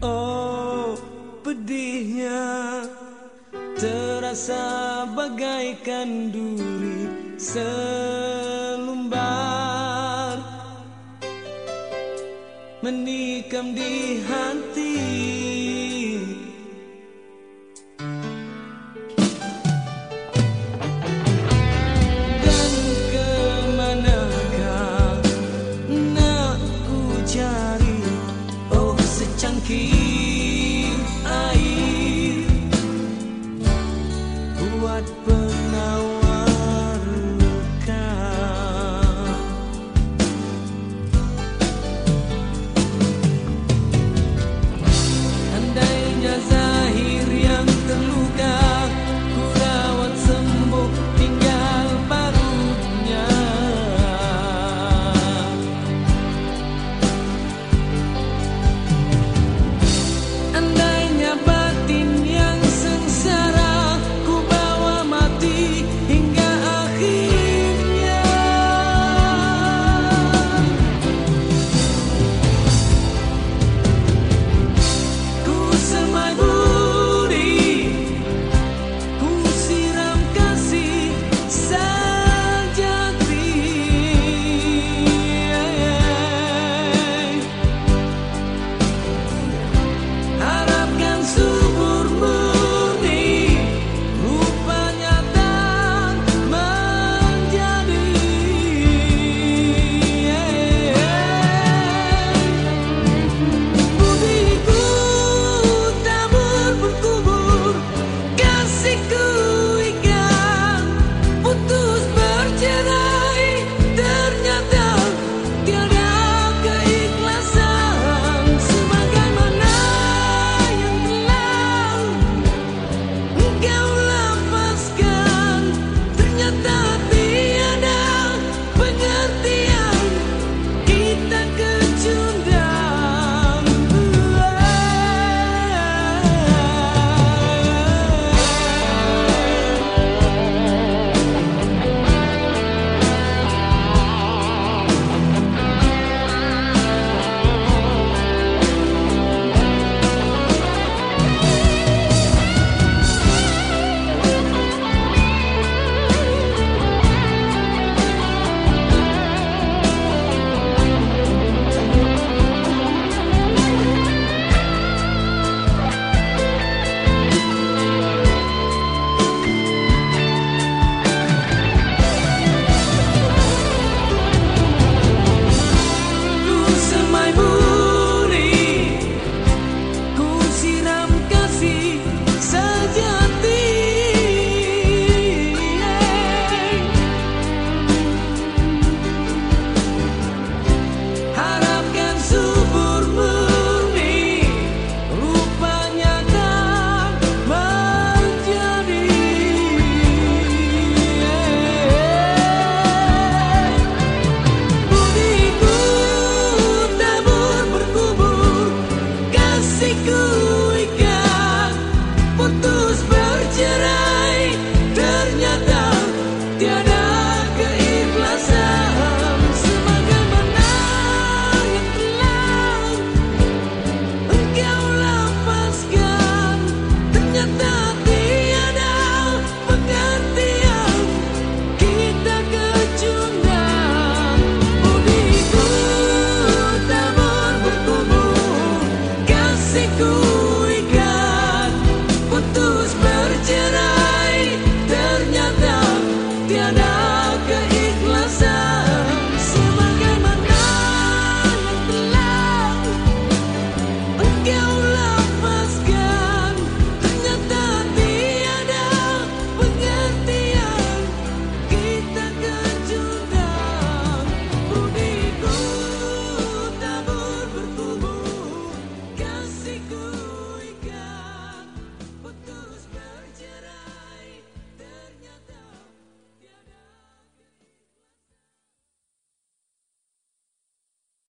Oh, pedihnya terasa bagaikan duri selumbar menikam di hati. keep menyerah